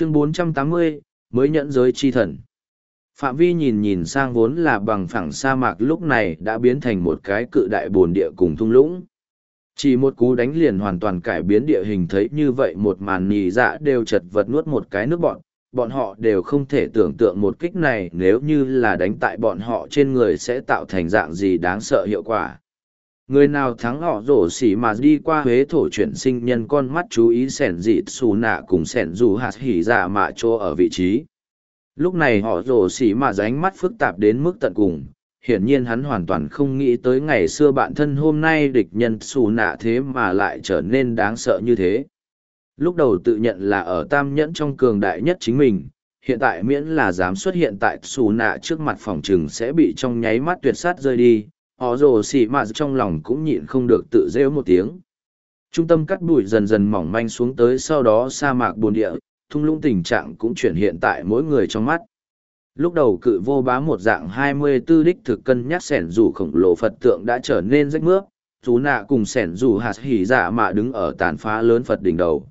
chương 480, mới nhận giới chi thần. Phạm vi nhìn nhìn sang vốn là bằng phẳng sa mạc lúc này đã biến thành một cái cự đại bồn địa cùng thung lũng. Chỉ một cú đánh liền hoàn toàn cải biến địa hình thấy như vậy một màn nhì dạ đều chật vật nuốt một cái nước bọn, bọn họ đều không thể tưởng tượng một kích này nếu như là đánh tại bọn họ trên người sẽ tạo thành dạng gì đáng sợ hiệu quả người nào thắng họ rổ xỉ mà đi qua huế thổ chuyển sinh nhân con mắt chú ý sẻn dịt xù nạ cùng sẻn dù hạt hỉ dạ mạ chỗ ở vị trí. Lúc này họ rổ xỉ mà ránh mắt phức tạp đến mức tận cùng. Hiển nhiên hắn hoàn toàn không nghĩ tới ngày xưa bạn thân hôm nay địch nhân xù nạ thế mà lại trở nên đáng sợ như thế. Lúc đầu tự nhận là ở tam nhẫn trong cường đại nhất chính mình, hiện tại miễn là dám xuất hiện tại xù nạ trước mặt phòng chừng sẽ bị trong nháy mắt tuyệt sát rơi đi họ rồ xỉ mạ trong lòng cũng nhịn không được tự rêu một tiếng. Trung tâm cắt bụi dần dần mỏng manh xuống tới sau đó sa mạc bồn địa, thung lũng tình trạng cũng chuyển hiện tại mỗi người trong mắt. Lúc đầu cự vô bá một dạng hai mươi tư đích thực cân nhắc sẻn dù khổng lồ phật tượng đã trở nên rách mướp chú nạ cùng sẻn dù hạt hỉ dạ mạ đứng ở tàn phá lớn phật đỉnh đầu.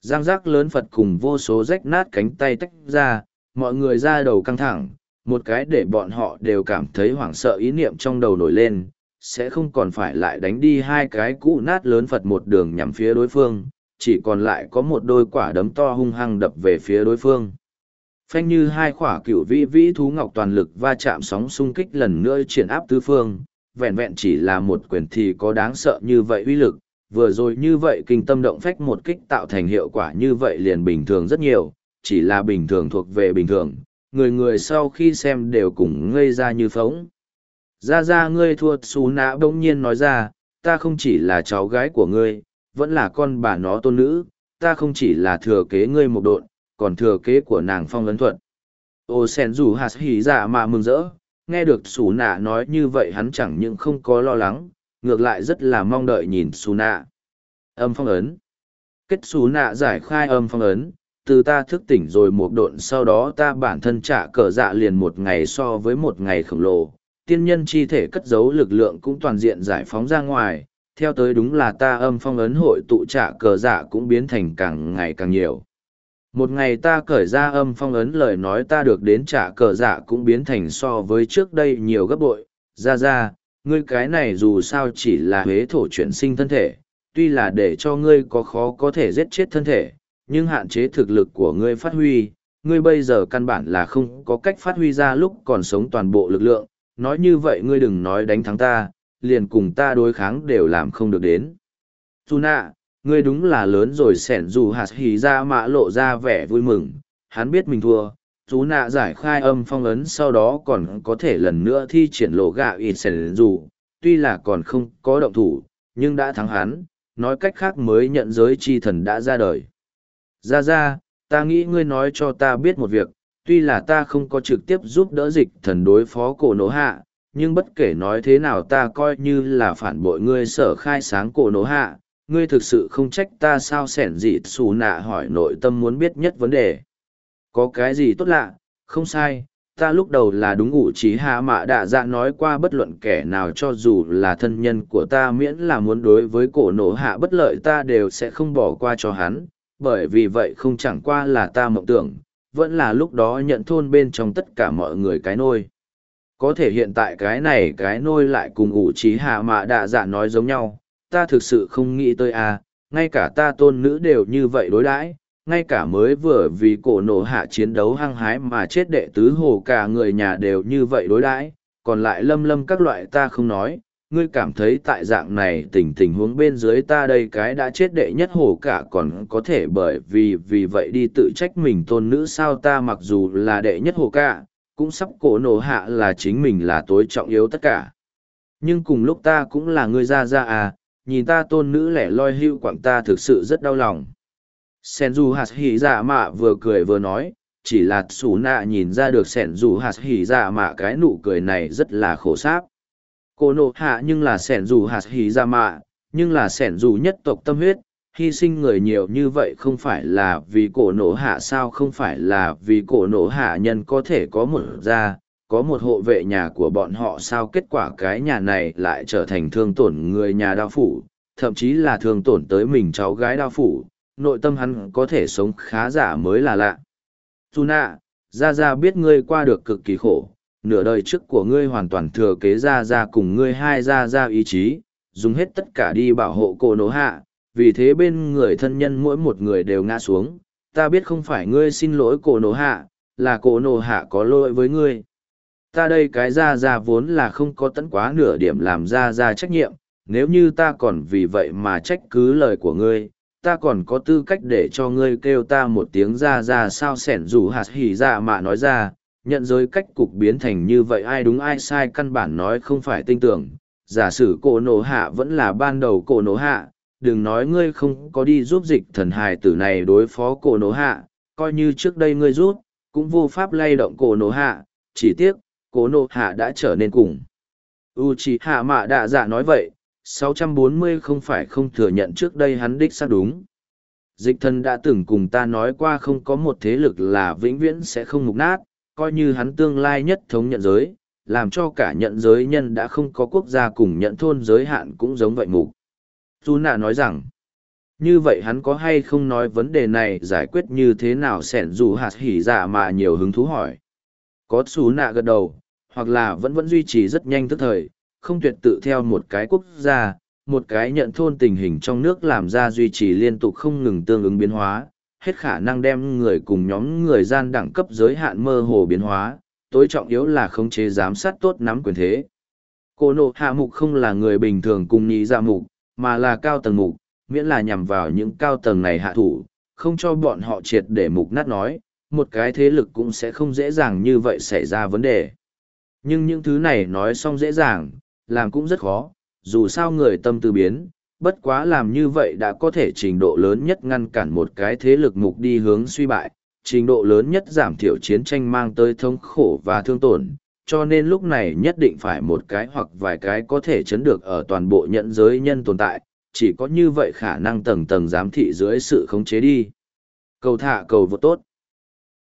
Giang giác lớn phật cùng vô số rách nát cánh tay tách ra, mọi người ra đầu căng thẳng một cái để bọn họ đều cảm thấy hoảng sợ ý niệm trong đầu nổi lên, sẽ không còn phải lại đánh đi hai cái cũ nát lớn phật một đường nhằm phía đối phương, chỉ còn lại có một đôi quả đấm to hung hăng đập về phía đối phương. Phanh như hai quả cựu vĩ vĩ thú ngọc toàn lực va chạm sóng xung kích lần nữa triển áp tứ phương, vẹn vẹn chỉ là một quyền thì có đáng sợ như vậy uy lực, vừa rồi như vậy kinh tâm động phách một kích tạo thành hiệu quả như vậy liền bình thường rất nhiều, chỉ là bình thường thuộc về bình thường người người sau khi xem đều cùng ngây ra như phóng. Ra ra ngươi thua xù nã bỗng nhiên nói ra, ta không chỉ là cháu gái của ngươi, vẫn là con bà nó tôn nữ, ta không chỉ là thừa kế ngươi một độn, còn thừa kế của nàng phong ấn thuận. Ô sen dù hạt hỉ dạ mà mừng rỡ, nghe được xù nạ nói như vậy hắn chẳng những không có lo lắng, ngược lại rất là mong đợi nhìn xù nạ. Âm phong ấn. Kết xù nạ giải khai âm phong ấn, từ ta thức tỉnh rồi một độn sau đó ta bản thân trả cờ dạ liền một ngày so với một ngày khổng lồ. Tiên nhân chi thể cất giấu lực lượng cũng toàn diện giải phóng ra ngoài. Theo tới đúng là ta âm phong ấn hội tụ trả cờ dạ cũng biến thành càng ngày càng nhiều. Một ngày ta cởi ra âm phong ấn lời nói ta được đến trả cờ dạ cũng biến thành so với trước đây nhiều gấp bội. Ra ra, ngươi cái này dù sao chỉ là huế thổ chuyển sinh thân thể. Tuy là để cho ngươi có khó có thể giết chết thân thể nhưng hạn chế thực lực của ngươi phát huy, ngươi bây giờ căn bản là không có cách phát huy ra lúc còn sống toàn bộ lực lượng, nói như vậy ngươi đừng nói đánh thắng ta, liền cùng ta đối kháng đều làm không được đến. Tuna, ngươi đúng là lớn rồi sẻn dù hạt hỉ ra mã lộ ra vẻ vui mừng, hắn biết mình thua. Chú nạ giải khai âm phong ấn sau đó còn có thể lần nữa thi triển lộ gạo ịt sẻn dù, tuy là còn không có động thủ, nhưng đã thắng hắn, nói cách khác mới nhận giới chi thần đã ra đời. Ra ra, ta nghĩ ngươi nói cho ta biết một việc, tuy là ta không có trực tiếp giúp đỡ dịch thần đối phó cổ nổ hạ, nhưng bất kể nói thế nào ta coi như là phản bội ngươi sở khai sáng cổ nổ hạ, ngươi thực sự không trách ta sao sẻn dị xù nạ hỏi nội tâm muốn biết nhất vấn đề. Có cái gì tốt lạ, không sai, ta lúc đầu là đúng ủ trí hạ mạ đạ dạ nói qua bất luận kẻ nào cho dù là thân nhân của ta miễn là muốn đối với cổ nổ hạ bất lợi ta đều sẽ không bỏ qua cho hắn bởi vì vậy không chẳng qua là ta mộng tưởng, vẫn là lúc đó nhận thôn bên trong tất cả mọi người cái nôi. Có thể hiện tại cái này cái nôi lại cùng ủ trí hạ mạ đạ dạ nói giống nhau, ta thực sự không nghĩ tới à, ngay cả ta tôn nữ đều như vậy đối đãi ngay cả mới vừa vì cổ nổ hạ chiến đấu hăng hái mà chết đệ tứ hồ cả người nhà đều như vậy đối đãi còn lại lâm lâm các loại ta không nói ngươi cảm thấy tại dạng này tình tình huống bên dưới ta đây cái đã chết đệ nhất hồ cả còn có thể bởi vì vì vậy đi tự trách mình tôn nữ sao ta mặc dù là đệ nhất hồ cả, cũng sắp cổ nổ hạ là chính mình là tối trọng yếu tất cả. Nhưng cùng lúc ta cũng là ngươi ra ra à nhìn ta tôn nữ lẻ loi hưu quảng ta thực sự rất đau lòng. Sen du hạt hỉ dạ mạ vừa cười vừa nói, chỉ là xù nạ nhìn ra được sẻn dù hạt hỉ dạ mạ cái nụ cười này rất là khổ sáp cô nộ hạ nhưng là sẻn dù hạt hỉ ra mạ nhưng là sẻn dù nhất tộc tâm huyết. Hy sinh người nhiều như vậy không phải là vì cổ nổ hạ sao không phải là vì cổ nổ hạ nhân có thể có một gia có một hộ vệ nhà của bọn họ sao? Kết quả cái nhà này lại trở thành thương tổn người nhà đao phủ thậm chí là thương tổn tới mình cháu gái đao phủ. Nội tâm hắn có thể sống khá giả mới là lạ. Dù nạ, Gia Gia biết ngươi qua được cực kỳ khổ, nửa đời trước của ngươi hoàn toàn thừa kế Gia Gia cùng ngươi hai Gia Gia ý chí, dùng hết tất cả đi bảo hộ cô nổ hạ, vì thế bên người thân nhân mỗi một người đều ngã xuống. Ta biết không phải ngươi xin lỗi cổ nổ hạ, là cổ nổ hạ có lỗi với ngươi. Ta đây cái Gia Gia vốn là không có tận quá nửa điểm làm Gia Gia trách nhiệm, nếu như ta còn vì vậy mà trách cứ lời của ngươi, ta còn có tư cách để cho ngươi kêu ta một tiếng ra ra sao sẻn dù hạt hỉ ra mà nói ra, nhận giới cách cục biến thành như vậy ai đúng ai sai căn bản nói không phải tinh tưởng. Giả sử cổ nổ hạ vẫn là ban đầu cổ nổ hạ, đừng nói ngươi không có đi giúp dịch thần hài tử này đối phó cổ nổ hạ, coi như trước đây ngươi giúp, cũng vô pháp lay động cổ nổ hạ, chỉ tiếc, cổ nổ hạ đã trở nên cùng. Uchiha Mạ Đạ Dạ nói vậy, 640 không phải không thừa nhận trước đây hắn đích xác đúng. Dịch thần đã từng cùng ta nói qua không có một thế lực là vĩnh viễn sẽ không mục nát, coi như hắn tương lai nhất thống nhận giới, làm cho cả nhận giới nhân đã không có quốc gia cùng nhận thôn giới hạn cũng giống vậy mục. Tu nạ nói rằng, như vậy hắn có hay không nói vấn đề này giải quyết như thế nào sẻn dù hạt hỉ dạ mà nhiều hứng thú hỏi. Có xú nạ gật đầu, hoặc là vẫn vẫn duy trì rất nhanh tức thời, không tuyệt tự theo một cái quốc gia, một cái nhận thôn tình hình trong nước làm ra duy trì liên tục không ngừng tương ứng biến hóa, hết khả năng đem người cùng nhóm người gian đẳng cấp giới hạn mơ hồ biến hóa, tối trọng yếu là khống chế giám sát tốt nắm quyền thế. Cô nộ hạ mục không là người bình thường cùng nhị ra mục, mà là cao tầng mục, miễn là nhằm vào những cao tầng này hạ thủ, không cho bọn họ triệt để mục nát nói, một cái thế lực cũng sẽ không dễ dàng như vậy xảy ra vấn đề. Nhưng những thứ này nói xong dễ dàng, làm cũng rất khó, dù sao người tâm tư biến, bất quá làm như vậy đã có thể trình độ lớn nhất ngăn cản một cái thế lực mục đi hướng suy bại, trình độ lớn nhất giảm thiểu chiến tranh mang tới thống khổ và thương tổn, cho nên lúc này nhất định phải một cái hoặc vài cái có thể chấn được ở toàn bộ nhận giới nhân tồn tại, chỉ có như vậy khả năng tầng tầng giám thị dưới sự khống chế đi. Cầu thả cầu vô tốt.